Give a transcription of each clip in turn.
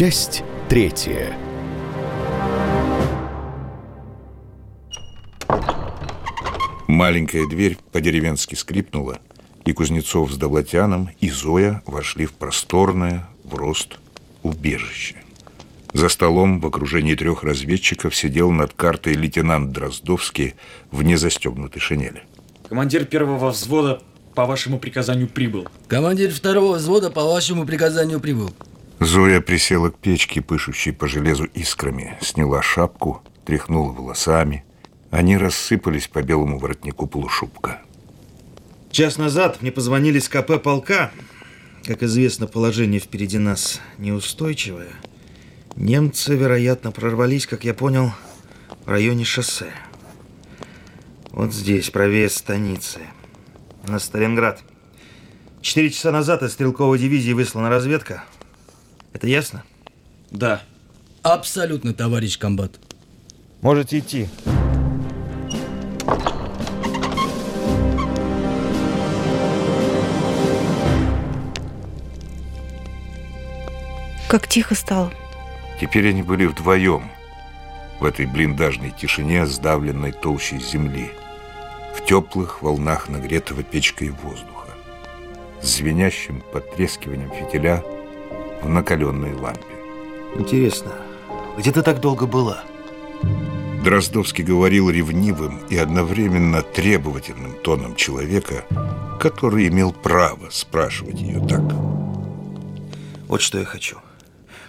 Часть третья. Маленькая дверь по-деревенски скрипнула, и Кузнецов с Довлатяном и Зоя вошли в просторное, в рост, убежище. За столом в окружении трех разведчиков сидел над картой лейтенант Дроздовский в незастегнутой шинели. Командир первого взвода по вашему приказанию прибыл. Командир второго взвода по вашему приказанию прибыл. Зоя присела к печке, пышущей по железу искрами, сняла шапку, тряхнула волосами. Они рассыпались по белому воротнику полушубка. Час назад мне позвонили с КП полка. Как известно, положение впереди нас неустойчивое. Немцы, вероятно, прорвались, как я понял, в районе шоссе. Вот здесь, правее станицы, на Сталинград. Четыре часа назад из стрелковой дивизии выслана разведка – это ясно? Да. Абсолютно, товарищ комбат. Можете идти. Как тихо стало. Теперь они были вдвоем в этой блиндажной тишине, сдавленной толщей земли, в теплых волнах нагретого печкой воздуха, с звенящим потрескиванием фитиля – в накаленной лампе. Интересно, где ты так долго была? Дроздовский говорил ревнивым и одновременно требовательным тоном человека, который имел право спрашивать ее так. Вот что я хочу.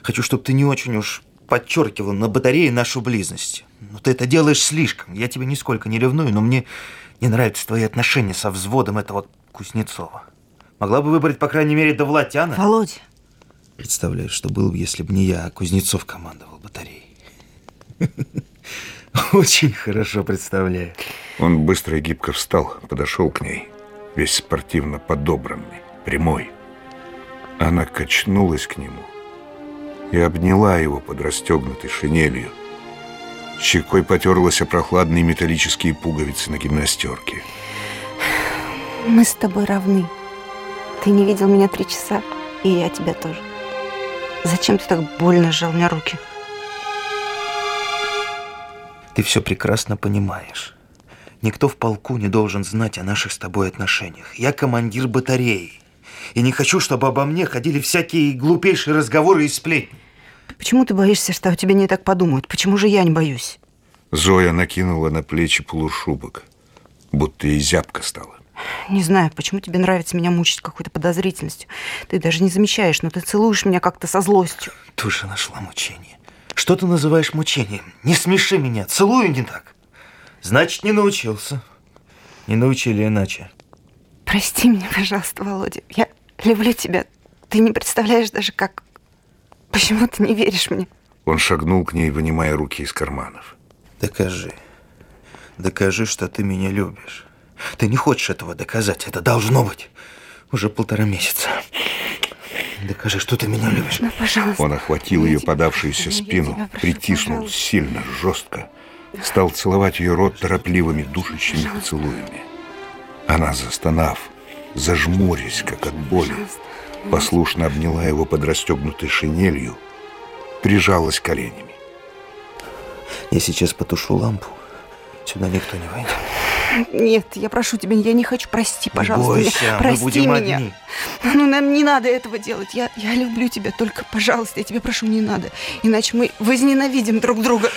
Хочу, чтобы ты не очень уж подчеркивал на батарее нашу близость. Но ты это делаешь слишком. Я тебя нисколько не ревную, но мне не нравятся твои отношения со взводом этого Кузнецова. Могла бы выбрать, по крайней мере, Довлатяна. Володь, Представляешь, что было бы, если бы не я, а Кузнецов командовал батареей. Очень хорошо представляю. Он быстро и гибко встал, подошел к ней, весь спортивно подобранный, прямой. Она качнулась к нему и обняла его под расстегнутой шинелью. Щекой потерлась о прохладные металлические пуговицы на гимнастерке. Мы с тобой равны. Ты не видел меня три часа, и я тебя тоже. Зачем ты так больно сжал мне руки? Ты все прекрасно понимаешь. Никто в полку не должен знать о наших с тобой отношениях. Я командир батареи. И не хочу, чтобы обо мне ходили всякие глупейшие разговоры и сплетни. Почему ты боишься, что о тебе не так подумают? Почему же я не боюсь? Зоя накинула на плечи полушубок, будто и зябко стала. Не знаю, почему тебе нравится меня мучить какой-то подозрительностью. Ты даже не замечаешь, но ты целуешь меня как-то со злостью. же нашла мучение. Что ты называешь мучением? Не смеши меня, целую не так. Значит, не научился. Не научили иначе. Прости меня, пожалуйста, Володя. Я люблю тебя. Ты не представляешь даже, как... Почему ты не веришь мне? Он шагнул к ней, вынимая руки из карманов. Докажи. Докажи, что ты меня любишь. Ты не хочешь этого доказать. Это должно быть. Уже полтора месяца. Докажи, что ты меня любишь. Ну, пожалуйста. Он охватил ее подавшуюся спину, притиснул сильно, жестко. Стал целовать ее рот торопливыми, душащими поцелуями. Она, застонав, зажмурясь, как от боли, послушно обняла его под расстегнутой шинелью, прижалась коленями. Я сейчас потушу лампу. Сюда никто не войдет. Нет, я прошу тебя, я не хочу. Прости, пожалуйста. Не бойся, меня. Прости мы будем меня. Одни. Ну, нам не надо этого делать. Я, я люблю тебя, только, пожалуйста, я тебя прошу, не надо. Иначе мы возненавидим друг друга.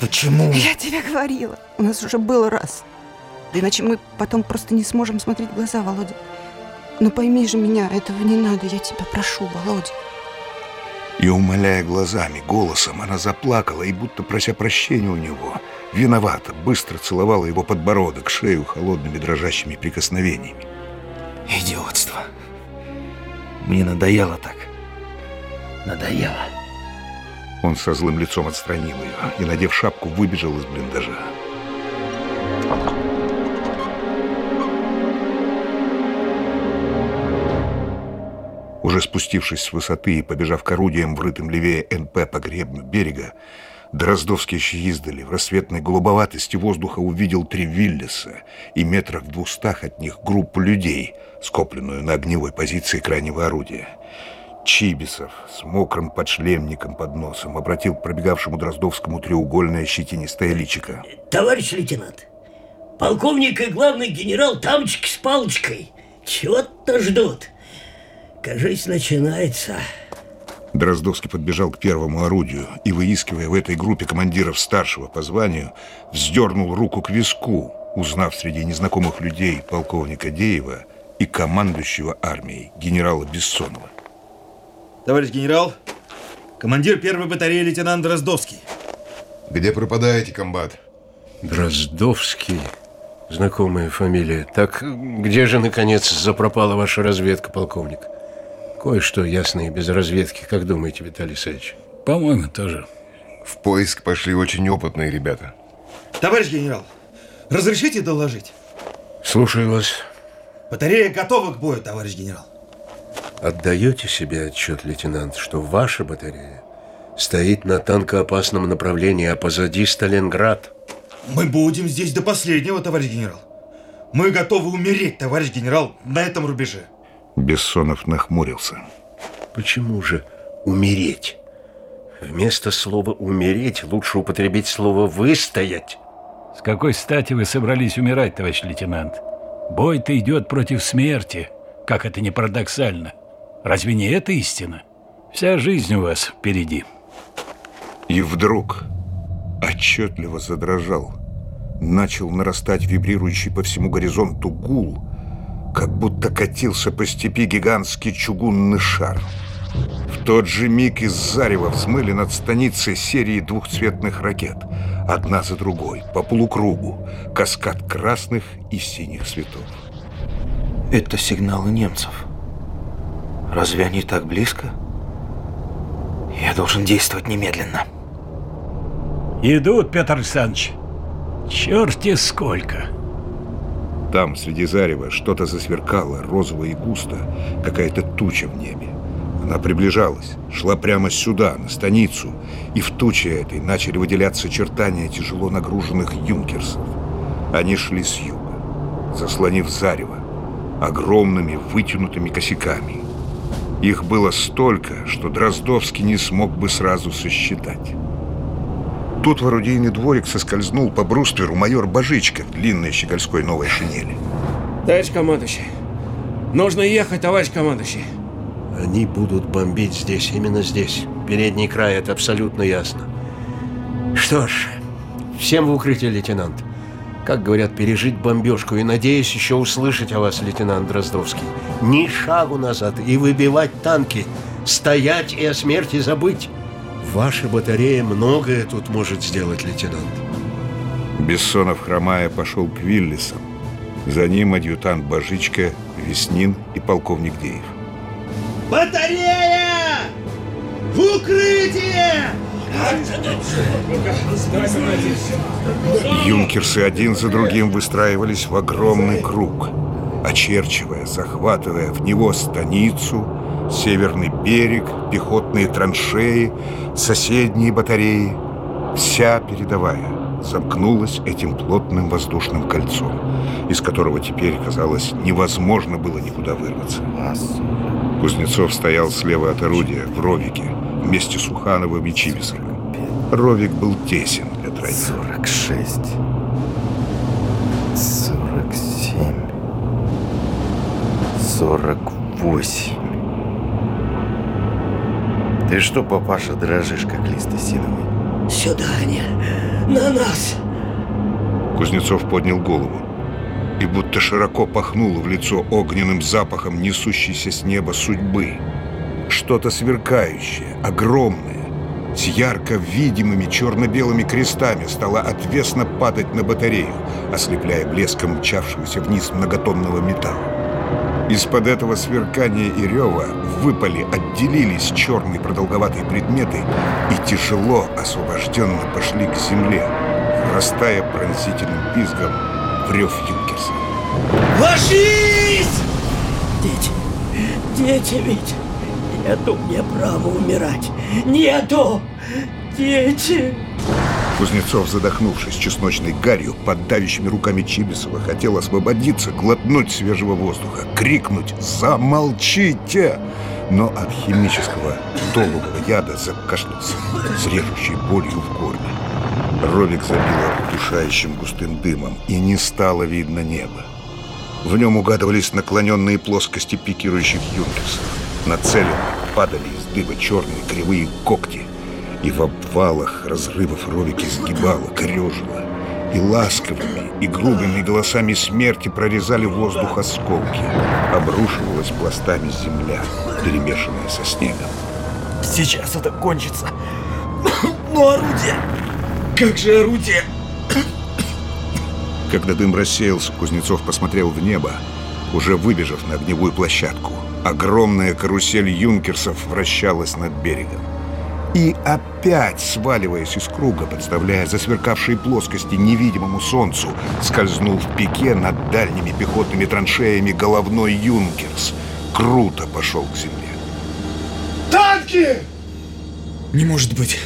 Почему? Я тебе говорила. У нас уже было раз. Да иначе мы потом просто не сможем смотреть в глаза, Володя. Ну пойми же меня, этого не надо, я тебя прошу, Володя. И умоляя глазами, голосом, она заплакала и будто прося прощения у него – виновато быстро целовала его подбородок, шею холодными дрожащими прикосновениями. Идиотство. Мне надоело так. Надоело. Он со злым лицом отстранил ее и, надев шапку, выбежал из блиндажа. Уже спустившись с высоты и побежав к орудиям, врытым левее НП по гребню берега, Дроздовский еще издали в рассветной голубоватости воздуха увидел три Виллиса и метрах в двухстах от них группу людей, скопленную на огневой позиции крайнего орудия. Чибисов с мокрым подшлемником под носом обратил к пробегавшему Дроздовскому треугольное щетинистое личико. Товарищ лейтенант, полковник и главный генерал Тамчик с палочкой чего-то ждут. Кажись, начинается... Дроздовский подбежал к первому орудию и, выискивая в этой группе командиров старшего по званию, вздернул руку к виску, узнав среди незнакомых людей полковника Деева и командующего армией генерала Бессонова. Товарищ генерал, командир первой батареи лейтенант Дроздовский. Где пропадаете, комбат? Дроздовский. Знакомая фамилия. Так где же, наконец, запропала ваша разведка, полковник? Кое-что ясно и без разведки. Как думаете, Виталий Исаевич? По-моему, тоже. В поиск пошли очень опытные ребята. Товарищ генерал, разрешите доложить? Слушаю вас. Батарея готова к бою, товарищ генерал. Отдаете себе отчет, лейтенант, что ваша батарея стоит на танкоопасном направлении, а позади Сталинград? Мы будем здесь до последнего, товарищ генерал. Мы готовы умереть, товарищ генерал, на этом рубеже. Бессонов нахмурился. Почему же умереть? Вместо слова «умереть» лучше употребить слово «выстоять». С какой стати вы собрались умирать, товарищ лейтенант? Бой-то идет против смерти, как это не парадоксально. Разве не это истина? Вся жизнь у вас впереди. И вдруг отчетливо задрожал. Начал нарастать вибрирующий по всему горизонту гул – как будто катился по степи гигантский чугунный шар. В тот же миг из зарева взмыли над станицей серии двухцветных ракет, одна за другой, по полукругу, каскад красных и синих цветов. Это сигналы немцев. Разве они так близко? Я должен действовать немедленно. Идут, Петр Александрович. Черти сколько. Там, среди зарева, что-то засверкало, розово и густо, какая-то туча в небе. Она приближалась, шла прямо сюда, на станицу, и в туче этой начали выделяться очертания тяжело нагруженных юнкерсов. Они шли с юга, заслонив зарево, огромными вытянутыми косяками. Их было столько, что Дроздовский не смог бы сразу сосчитать тут в орудийный дворик соскользнул по брустверу майор Божичка в длинной щегольской новой шинели. Товарищ командующий, нужно ехать, товарищ командующий. Они будут бомбить здесь, именно здесь. Передний край, это абсолютно ясно. Что ж, всем в укрытие, лейтенант. Как говорят, пережить бомбежку и, надеюсь, еще услышать о вас, лейтенант Дроздовский. Ни шагу назад и выбивать танки, стоять и о смерти забыть. Ваша батарея многое тут может сделать, лейтенант. Бессонов, хромая, пошел к Виллисам. За ним адъютант Божичка, Веснин и полковник Деев. Батарея! В укрытие! Юнкерсы один за другим выстраивались в огромный круг, очерчивая, захватывая в него станицу, северный берег пехотные траншеи, соседние батареи. Вся передовая замкнулась этим плотным воздушным кольцом, из которого теперь, казалось, невозможно было никуда вырваться. Кузнецов стоял слева от орудия, в ровике, вместе с Ухановым и Чивисовым. Ровик был тесен для троих. 46. 47. 48. Ты что, папаша, дрожишь, как лист осиновый? Сюда Аня, на нас! Кузнецов поднял голову и будто широко пахнуло в лицо огненным запахом несущейся с неба судьбы. Что-то сверкающее, огромное, с ярко видимыми черно-белыми крестами стало отвесно падать на батарею, ослепляя блеском мчавшегося вниз многотонного металла. Из-под этого сверкания и рева выпали, отделились черные продолговатые предметы и тяжело освобожденно пошли к земле, растая пронзительным пизгом в рев Юнкерса. Ложись! Дети, дети ведь! Нету мне права умирать! Нету! Дети! Кузнецов, задохнувшись чесночной гарью, под давящими руками Чибисова, хотел освободиться, глотнуть свежего воздуха, крикнуть «Замолчите!» Но от химического долгого яда закашлялся с режущей болью в горле. Ровик забило удушающим густым дымом, и не стало видно неба. В нем угадывались наклоненные плоскости пикирующих юнкерсов. Нацеленно падали из дыба черные кривые когти – и в обвалах разрывов ролики сгибала, корежила. И ласковыми, и грубыми голосами смерти прорезали воздух осколки. Обрушивалась пластами земля, перемешанная со снегом. Сейчас это кончится. Но орудие! Как же орудие! Когда дым рассеялся, Кузнецов посмотрел в небо, уже выбежав на огневую площадку. Огромная карусель юнкерсов вращалась над берегом. И опять сваливаясь из круга, подставляя засверкавшие плоскости невидимому солнцу, скользнул в пике над дальними пехотными траншеями головной Юнкерс. Круто пошел к земле. Танки! Не может быть.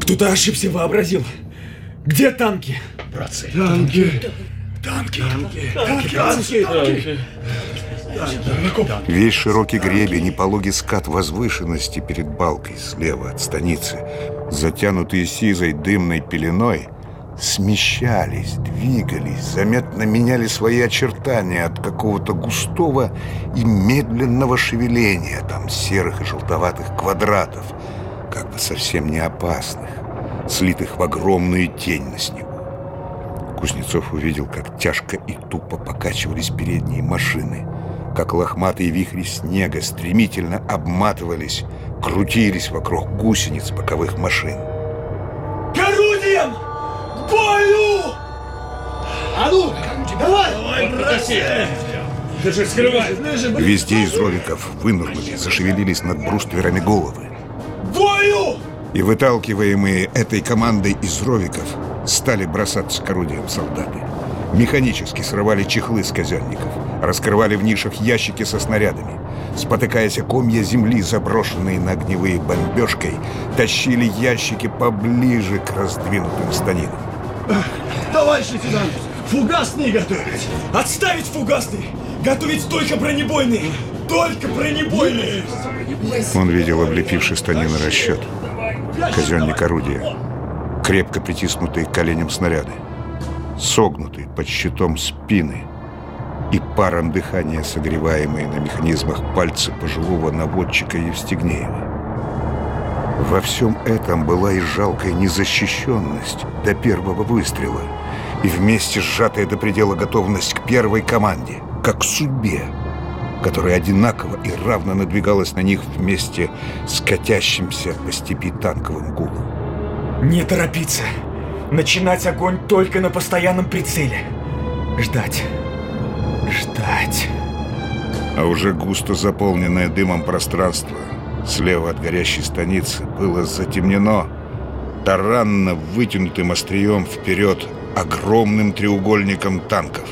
Кто-то ошибся, вообразил. Где танки? Братцы, танки. Танки. Танки. Танки. Танки. танки. танки. танки. танки. танки. танки. Весь широкий гребень и пологий скат возвышенности перед балкой слева от станицы, затянутые сизой дымной пеленой, смещались, двигались, заметно меняли свои очертания от какого-то густого и медленного шевеления там серых и желтоватых квадратов, как бы совсем не опасных, слитых в огромную тень на снегу. Кузнецов увидел, как тяжко и тупо покачивались передние машины как лохматые вихри снега стремительно обматывались, крутились вокруг гусениц боковых машин. «К орудиям! К бою!» «А ну, давай! Давай, братья!» Везде из роликов вынырнули, зашевелились над брустверами головы. Бою! И выталкиваемые этой командой из ровиков стали бросаться к орудиям солдаты. Механически срывали чехлы с казенников раскрывали в нишах ящики со снарядами. Спотыкаясь о комья земли, заброшенные на огневые бомбежкой, тащили ящики поближе к раздвинутым станинам. Товарищ лейтенант, фугасные готовить! Отставить фугасные! Готовить только бронебойные! Только бронебойные! Он видел облепивший станины расчет. Казенник орудия. Крепко притиснутые к коленям снаряды. Согнутые под щитом спины – и паром дыхания, согреваемые на механизмах пальцы пожилого наводчика Евстигнеева. Во всем этом была и жалкая незащищенность до первого выстрела, и вместе сжатая до предела готовность к первой команде, как к судьбе, которая одинаково и равно надвигалась на них вместе с катящимся по степи танковым гулом. Не торопиться! Начинать огонь только на постоянном прицеле. Ждать ждать. А уже густо заполненное дымом пространство слева от горящей станицы было затемнено таранно вытянутым острием вперед огромным треугольником танков.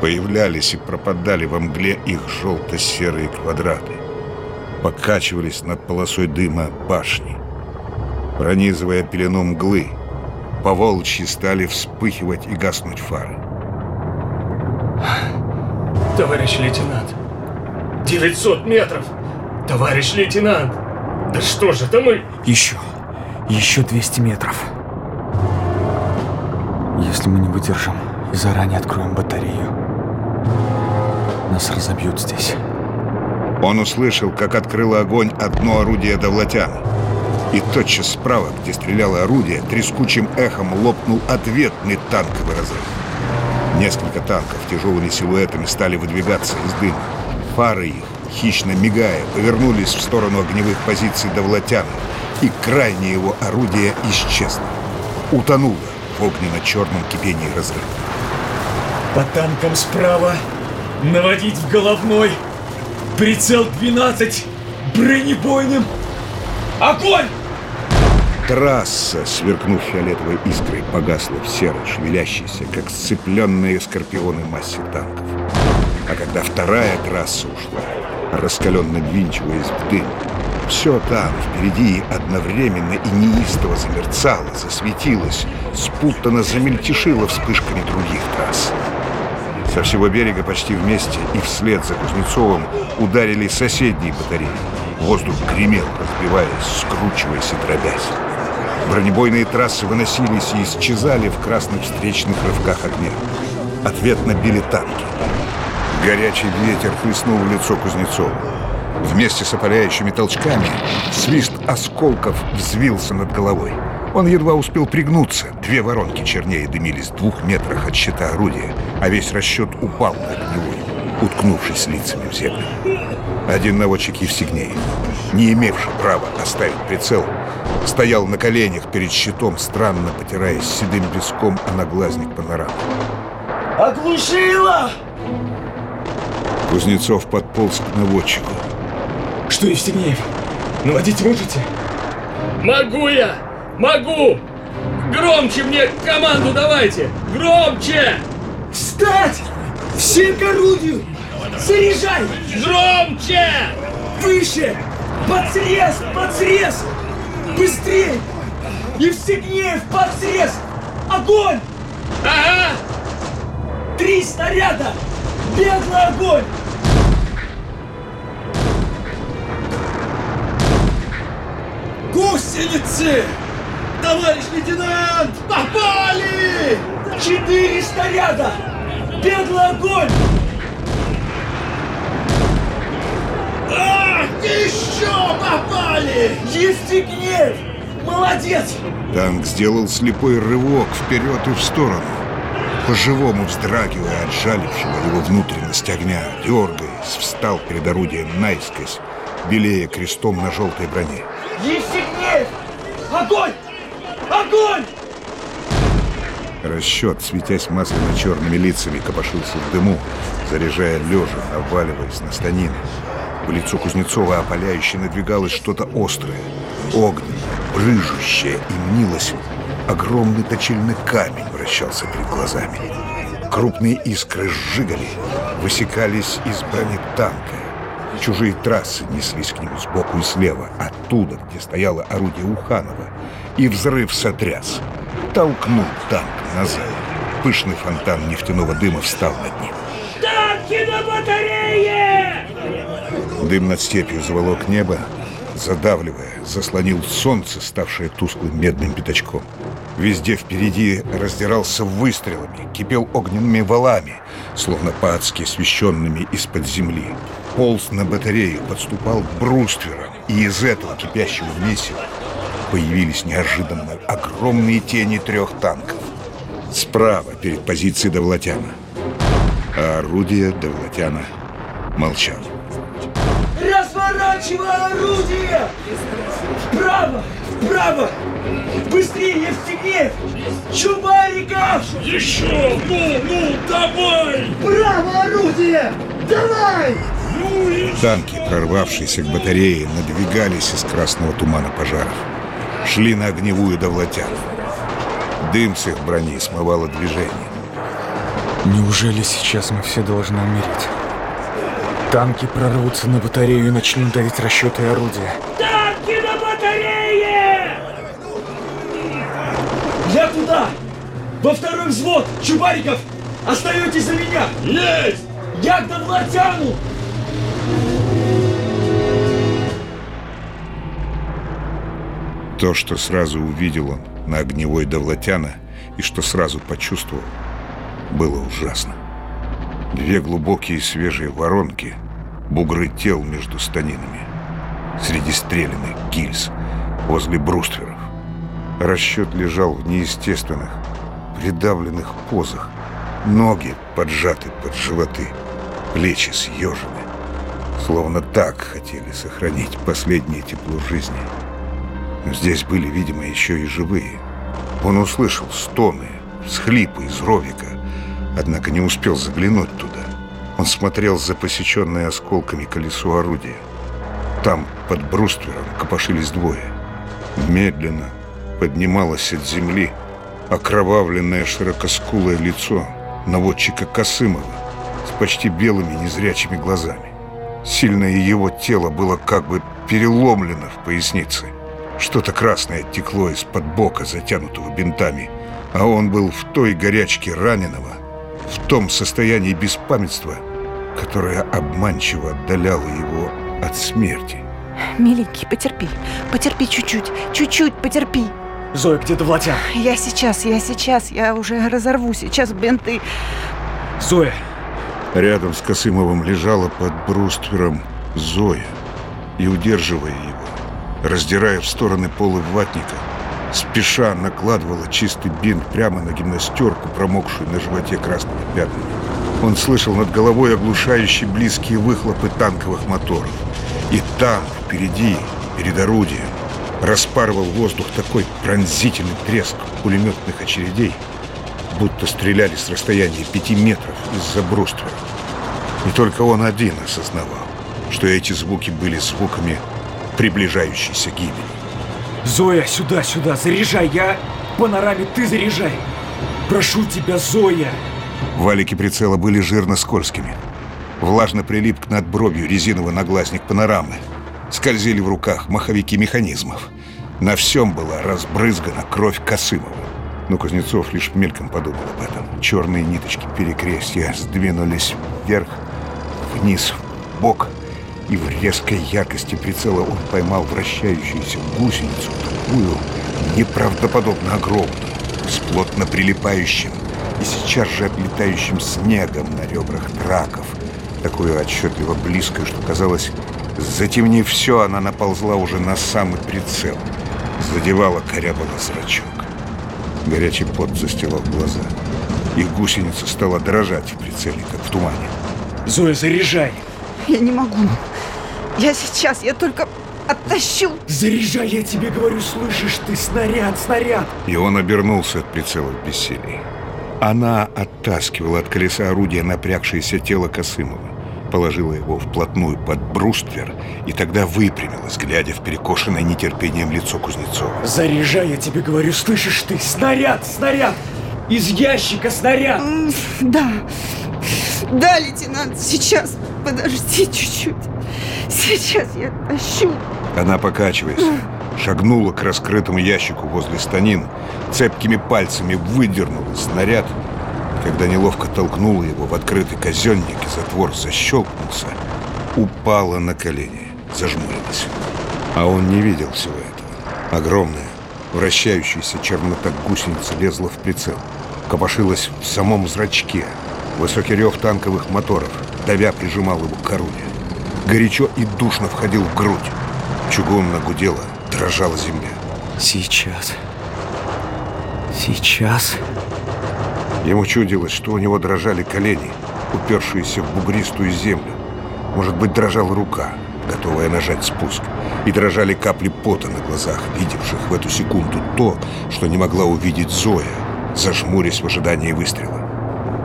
Появлялись и пропадали во мгле их желто-серые квадраты. Покачивались над полосой дыма башни. Пронизывая пелену мглы, поволчьи стали вспыхивать и гаснуть фары. Товарищ лейтенант, 900 метров! Товарищ лейтенант! Да что же это мы? Еще, еще 200 метров. Если мы не выдержим и заранее откроем батарею, нас разобьют здесь. Он услышал, как открыло огонь одно орудие Довлатян. И тотчас справа, где стреляло орудие, трескучим эхом лопнул ответный танковый разрыв. Несколько танков тяжелыми силуэтами стали выдвигаться из дыма. Фары их, хищно мигая, повернулись в сторону огневых позиций довлатяна, и крайнее его орудие исчезло. Утонуло в огненно-черном кипении разрыва. По танкам справа, наводить в головной, прицел 12, бронебойным. Огонь! Трасса, сверкнув фиолетовой искрой, погасла в серой, шевелящейся, как сцепленные скорпионы массе танков. А когда вторая трасса ушла, раскаленно ввинчиваясь в дым, все там впереди одновременно и неистово замерцало, засветилось, спутанно замельтешило вспышками других трасс. Со всего берега почти вместе и вслед за Кузнецовым ударили соседние батареи. Воздух гремел, разбиваясь, скручиваясь и дробясь. Бронебойные трассы выносились и исчезали в красных встречных рывках огня. Ответ набили танки. Горячий ветер хлестнул в лицо Кузнецову. Вместе с опаляющими толчками свист осколков взвился над головой. Он едва успел пригнуться. Две воронки чернее дымились в двух метрах от щита орудия, а весь расчет упал на него, уткнувшись лицами в землю. Один наводчик Евсигнеев, не имевший права оставить прицел, Стоял на коленях перед щитом, странно потираясь седым песком о наглазник панорамы. Оглушила! Кузнецов подполз к наводчику. Что, Евстигнеев, наводить можете? Могу я! Могу! Громче мне команду давайте! Громче! Встать! Все к орудию! Заряжай! Громче! Выше! Под срез! Под срез! Быстрее! И в сигне, в подсрез! Огонь! Ага! Три снаряда! Беглый огонь! Гусеницы! Товарищ лейтенант! Попали! Четыре снаряда! Беглый огонь! А! Ах, ты что, попали! Если! Молодец! Танк сделал слепой рывок вперед и в сторону, по-живому вздрагивая от жалившего его внутренность огня, дергаясь, встал перед орудием наискось, белее крестом на желтой броне. Если! Огонь! Огонь! Расчет, светясь масляно-черными лицами, копошился в дыму, заряжая лежа, наваливаясь на станины. По лицу Кузнецова опаляюще надвигалось что-то острое, огненное, рыжущее и мнилось. Огромный точильный камень вращался перед глазами. Крупные искры сжигали, высекались из брони танка. Чужие трассы неслись к нему сбоку и слева, оттуда, где стояло орудие Уханова. И взрыв сотряс. Толкнул танк назад. Пышный фонтан нефтяного дыма встал над ним. «Танки на батарее!» дым над степью заволок небо, задавливая, заслонил солнце, ставшее тусклым медным пятачком. Везде впереди раздирался выстрелами, кипел огненными валами, словно по-адски освещенными из-под земли. Полз на батарею подступал бруствером, и из этого кипящего месива появились неожиданно огромные тени трех танков. Справа перед позицией Довлатяна. А орудие Довлатяна молчало горячего орудия! Право! Быстрее в тебе! Чубариков! Еще! Ну, ну, давай! Право орудие! Давай! Танки, прорвавшиеся к батарее, надвигались из красного тумана пожаров. Шли на огневую довлатян. Дым с их брони смывало движение. Неужели сейчас мы все должны умереть? Танки прорвутся на батарею и начнут давить расчеты и орудия. Танки на батарее! Я туда! Во второй взвод! Чубариков! Остаетесь за меня! Есть! Я к Довлатяну! То, что сразу увидел он на огневой Довлатяна и что сразу почувствовал, было ужасно. Две глубокие свежие воронки, бугры тел между станинами, среди стрелянных гильз, возле брустверов. Расчет лежал в неестественных, придавленных позах. Ноги поджаты под животы, плечи съежены. Словно так хотели сохранить последнее тепло жизни. Но здесь были, видимо, еще и живые. Он услышал стоны, схлипы из ровика, однако не успел заглянуть туда. Он смотрел за посеченное осколками колесо орудия. Там, под бруствером, копошились двое. Медленно поднималось от земли окровавленное широкоскулое лицо наводчика Косымова с почти белыми незрячими глазами. Сильное его тело было как бы переломлено в пояснице. Что-то красное текло из-под бока, затянутого бинтами, а он был в той горячке раненого – в том состоянии беспамятства, которое обманчиво отдаляло его от смерти. Миленький, потерпи. Потерпи чуть-чуть. Чуть-чуть потерпи. Зоя, где ты влатя? Я сейчас, я сейчас. Я уже разорву сейчас бинты. Зоя! Рядом с Косымовым лежала под бруствером Зоя. И удерживая его, раздирая в стороны полы ватника, спеша накладывала чистый бинт прямо на гимнастерку, промокшую на животе красными пятнами. Он слышал над головой оглушающие близкие выхлопы танковых моторов. И там, впереди, перед орудием, распарывал воздух такой пронзительный треск пулеметных очередей, будто стреляли с расстояния пяти метров из-за бруствера. Не только он один осознавал, что эти звуки были звуками приближающейся гибели. Зоя, сюда, сюда, заряжай, я панораме, ты заряжай. Прошу тебя, Зоя. Валики прицела были жирно скользкими. Влажно прилип к надбровью резиновый наглазник панорамы. Скользили в руках маховики механизмов. На всем была разбрызгана кровь Косымова. Но Кузнецов лишь мельком подумал об этом. Черные ниточки перекрестья сдвинулись вверх, вниз, в бок – и в резкой яркости прицела он поймал вращающуюся гусеницу, такую неправдоподобно огромную, с плотно прилипающим и сейчас же отлетающим снегом на ребрах траков, такую отчетливо близкую, что казалось, затемнив все, она наползла уже на самый прицел, задевала корябала зрачок. Горячий пот застилал глаза, и гусеница стала дрожать в прицеле, как в тумане. Зоя, заряжай! Я не могу. Я сейчас, я только оттащу. Заряжай, я тебе говорю, слышишь ты, снаряд, снаряд. И он обернулся от прицела в бессилии. Она оттаскивала от колеса орудия напрягшееся тело Косымова, положила его вплотную под бруствер и тогда выпрямилась, глядя в перекошенное нетерпением лицо Кузнецова. Заряжай, я тебе говорю, слышишь ты, снаряд, снаряд! Из ящика снаряд! Да, да, лейтенант, сейчас, подожди чуть-чуть. Сейчас я тащу. Она покачиваясь, шагнула к раскрытому ящику возле станин, цепкими пальцами выдернула снаряд, когда неловко толкнула его в открытый казенник и затвор защелкнулся, упала на колени, зажмурилась. А он не видел всего этого. Огромная, вращающаяся чернота гусеница лезла в прицел, копошилась в самом зрачке. Высокий рев танковых моторов, давя прижимал его к коруне. Горячо и душно входил в грудь. Чугунно гудела, дрожала земля. Сейчас. Сейчас. Ему чудилось, что у него дрожали колени, упершиеся в бугристую землю. Может быть, дрожала рука, готовая нажать спуск. И дрожали капли пота на глазах, видевших в эту секунду то, что не могла увидеть Зоя, зажмурясь в ожидании выстрела.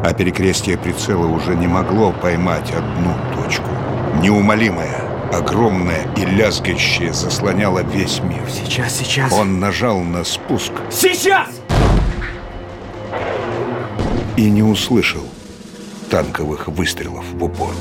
А перекрестие прицела уже не могло поймать одну точку – неумолимая, огромная и лязгающая заслоняла весь мир. Сейчас, сейчас. Он нажал на спуск. Сейчас! И не услышал танковых выстрелов в упор.